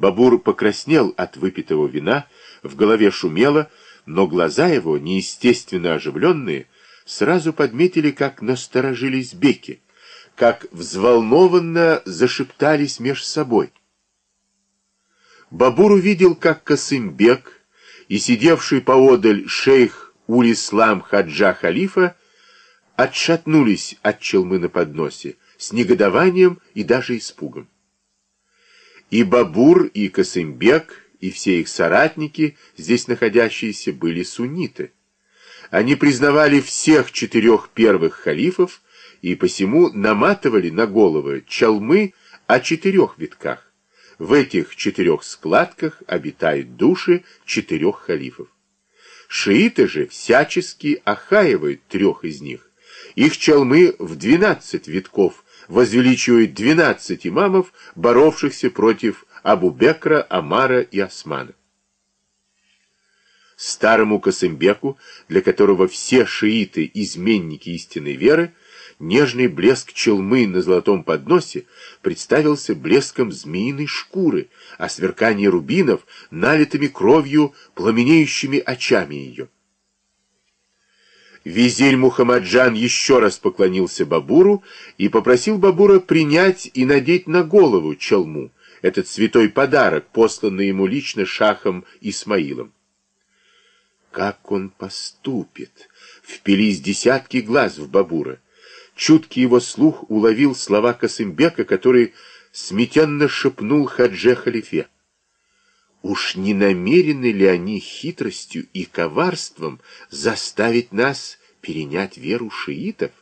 Бабур покраснел от выпитого вина, в голове шумело, но глаза его, неестественно оживленные, сразу подметили, как насторожились беки, как взволнованно зашептались меж собой. Бабур увидел, как Касымбек и сидевший поодаль шейх Улислам Хаджа Халифа отшатнулись от челмы на подносе с негодованием и даже испугом. И Бабур, и Касымбек, и все их соратники, здесь находящиеся, были сунниты. Они признавали всех четырех первых халифов и посему наматывали на головы чалмы о четырех витках. В этих четырех складках обитают души четырех халифов. Шииты же всячески охаивают трех из них. Их чалмы в двенадцать витков возвеличивают двенадцать имамов, боровшихся против Абу-Бекра, Амара и Османа. Старому Касымбеку, для которого все шииты – изменники истинной веры, нежный блеск челмы на золотом подносе представился блеском змеиной шкуры, а сверкание рубинов – налитыми кровью, пламенеющими очами ее. Визирь Мухаммаджан еще раз поклонился Бабуру и попросил Бабура принять и надеть на голову челму, этот святой подарок, посланный ему лично шахом Исмаилом. Как он поступит? Впились десятки глаз в Бабура. Чуткий его слух уловил слова Касымбека, который сметенно шепнул Хадже Халифе. Уж не намерены ли они хитростью и коварством заставить нас перенять веру шиитов?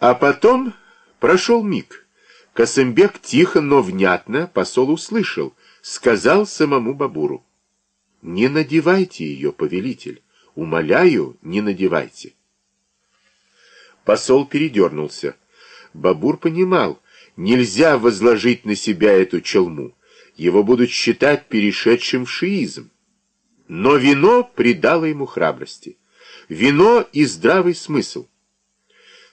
А потом прошел миг. Касымбек тихо, но внятно посол услышал, сказал самому Бабуру. «Не надевайте ее, повелитель. Умоляю, не надевайте». Посол передернулся. Бабур понимал, нельзя возложить на себя эту челму. Его будут считать перешедшим в шиизм. Но вино придало ему храбрости. Вино и здравый смысл.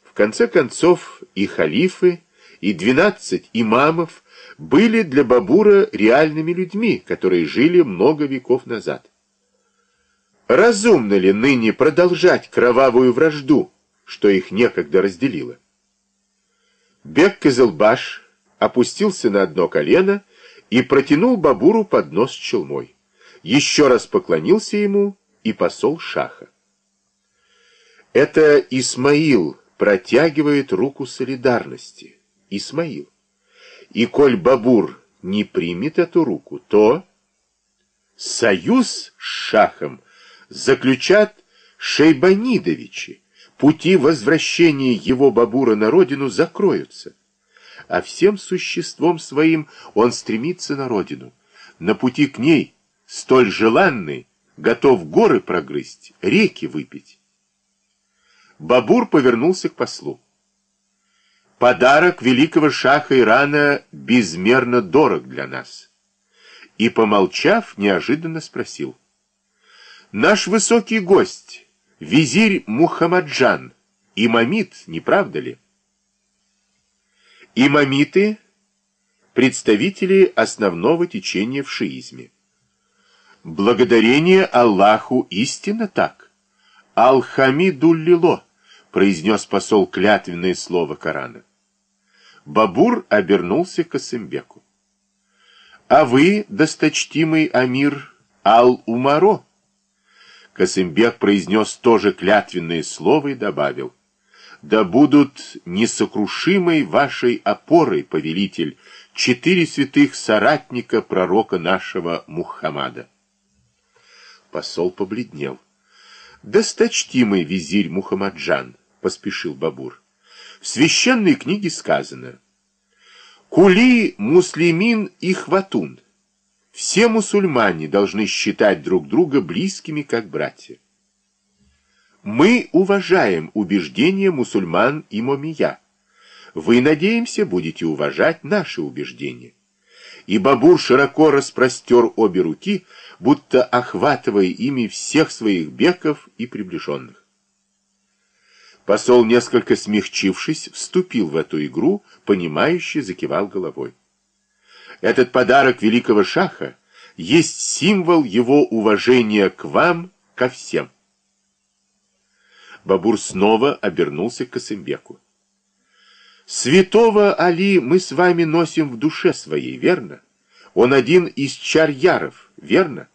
В конце концов и халифы, и двенадцать имамов были для Бабура реальными людьми, которые жили много веков назад. Разумно ли ныне продолжать кровавую вражду, что их некогда разделило? Бек Кызылбаш опустился на одно колено и протянул Бабуру поднос с челмой. Еще раз поклонился ему и посол Шаха. Это Исмаил протягивает руку солидарности. Исмаил. И коль Бабур не примет эту руку, то союз с шахом заключат Шейбанидовичи. Пути возвращения его Бабура на родину закроются. А всем существом своим он стремится на родину. На пути к ней, столь желанный, готов горы прогрызть, реки выпить. Бабур повернулся к послу. Подарок великого шаха Ирана безмерно дорог для нас. И, помолчав, неожиданно спросил. Наш высокий гость, визирь Мухаммаджан, имамит, не правда ли? Имамиты – представители основного течения в шиизме. Благодарение Аллаху истинно так. Алхамидуллило произнес посол клятвенное слово Корана. Бабур обернулся к Асымбеку. «А вы, досточтимый Амир Ал-Умаро?» Касымбек произнес тоже клятвенное слово и добавил. «Да будут несокрушимой вашей опорой, повелитель, четыре святых соратника пророка нашего Мухаммада». Посол побледнел. «Досточтимый визирь Мухаммаджан», поспешил Бабур. В священной книге сказано «Кули муслимин и хватун». Все мусульмане должны считать друг друга близкими, как братья. Мы уважаем убеждения мусульман и момия. Вы, надеемся, будете уважать наши убеждения. И Бабур широко распростер обе руки, будто охватывая ими всех своих беков и приближенных. Посол, несколько смягчившись, вступил в эту игру, понимающе закивал головой. Этот подарок великого шаха есть символ его уважения к вам, ко всем. Бабур снова обернулся к Касымбеку. Святого Али мы с вами носим в душе своей, верно? Он один из чарьяров, верно?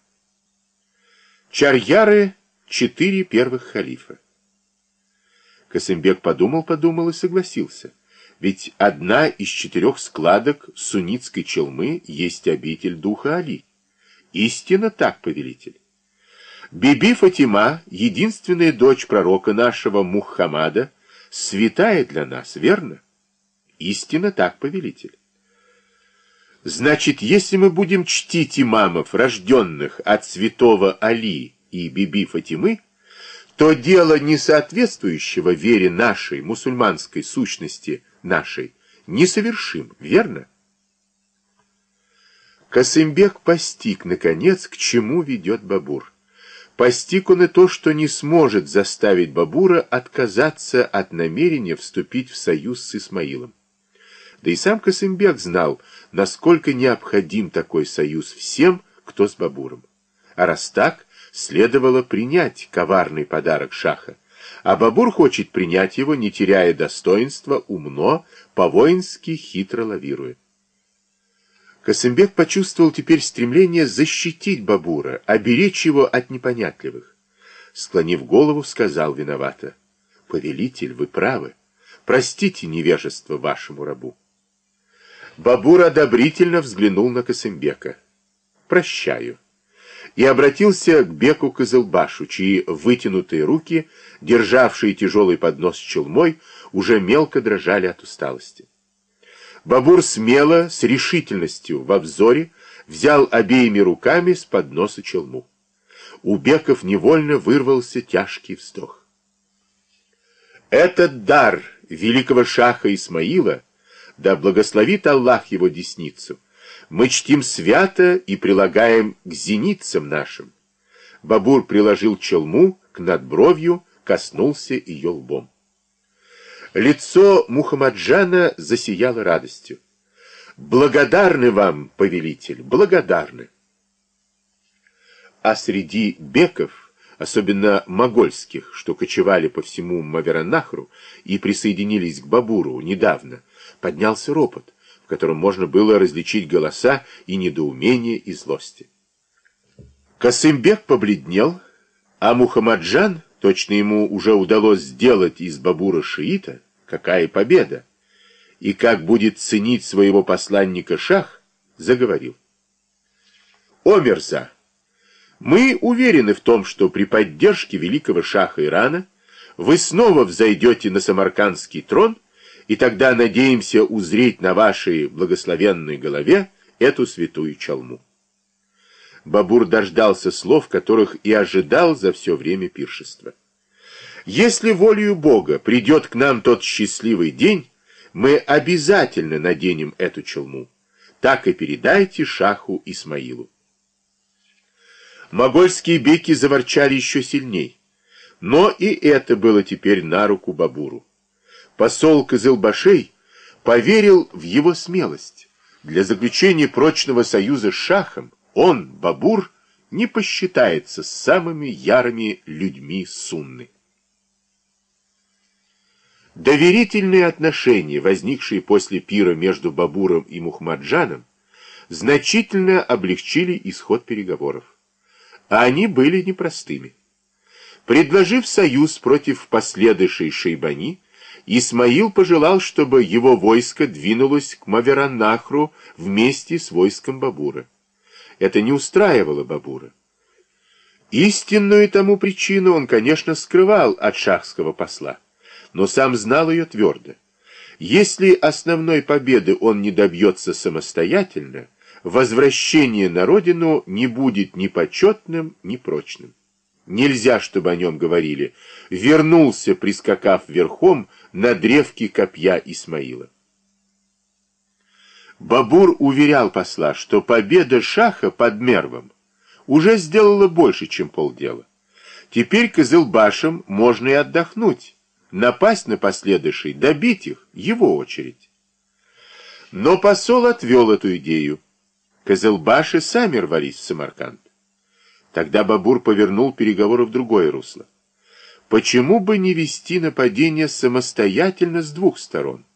Чарьяры — четыре первых халифа. Касымбек подумал-подумал и согласился. Ведь одна из четырех складок суннитской челмы есть обитель духа Али. Истинно так, повелитель. Биби Фатима, единственная дочь пророка нашего Мухаммада, святая для нас, верно? Истинно так, повелитель. Значит, если мы будем чтить имамов, рожденных от святого Али и Биби Фатимы, то дело несоответствующего вере нашей, мусульманской сущности нашей, несовершим, верно? Касымбек постиг, наконец, к чему ведет Бабур. Постиг он и то, что не сможет заставить Бабура отказаться от намерения вступить в союз с Исмаилом. Да и сам Касымбек знал, насколько необходим такой союз всем, кто с Бабуром. А раз так, следовало принять коварный подарок Шаха. А Бабур хочет принять его, не теряя достоинства, умно, по-воински хитро лавируя. Касымбек почувствовал теперь стремление защитить Бабура, оберечь его от непонятливых. Склонив голову, сказал виновато, «Повелитель, вы правы. Простите невежество вашему рабу». Бабур одобрительно взглянул на Касымбека. «Прощаю» и обратился к Беку Кызылбашу, чьи вытянутые руки, державшие тяжелый поднос с челмой, уже мелко дрожали от усталости. Бабур смело, с решительностью во взоре, взял обеими руками с подноса челму. У Беков невольно вырвался тяжкий вздох. Этот дар великого шаха Исмаила, да благословит Аллах его десницу, мы чтим свято и прилагаем к зеницам нашим. Бабур приложил челму к надбровью, коснулся ее лбом. Лицо Мухаммаджана засияло радостью. «Благодарны вам, повелитель, благодарны!» А среди беков, особенно могольских, что кочевали по всему Маверанахру и присоединились к Бабуру недавно, поднялся ропот котором можно было различить голоса и недоумение, и злости. Касымбек побледнел, а Мухаммаджан, точно ему уже удалось сделать из Бабура шиита, какая победа, и как будет ценить своего посланника Шах, заговорил. «О, Мерза! Мы уверены в том, что при поддержке великого Шаха Ирана вы снова взойдете на самаркандский трон и тогда надеемся узреть на вашей благословенной голове эту святую чалму. Бабур дождался слов, которых и ожидал за все время пиршества. Если волею Бога придет к нам тот счастливый день, мы обязательно наденем эту челму. Так и передайте шаху Исмаилу. Могольские беки заворчали еще сильней, но и это было теперь на руку Бабуру посол Кызылбашей поверил в его смелость. Для заключения прочного союза с Шахом он, Бабур, не посчитается с самыми ярыми людьми Сунны. Доверительные отношения, возникшие после пира между Бабуром и Мухмаджаном, значительно облегчили исход переговоров. А они были непростыми. Предложив союз против последующей Шейбани, Исмаил пожелал, чтобы его войско двинулось к Мавераннахру вместе с войском Бабура. Это не устраивало Бабура. Истинную тому причину он, конечно, скрывал от шахского посла, но сам знал ее твердо. Если основной победы он не добьется самостоятельно, возвращение на родину не будет ни почетным, ни прочным. Нельзя, чтобы о нем говорили. Вернулся, прискакав верхом на древке копья Исмаила. Бабур уверял посла, что победа Шаха под Мервом уже сделала больше, чем полдела. Теперь Кызылбашам можно и отдохнуть, напасть на последующий, добить их, его очередь. Но посол отвел эту идею. Козылбаши сами рвались в Самарканд. Тогда Бабур повернул переговоры в другое русло. Почему бы не вести нападение самостоятельно с двух сторон?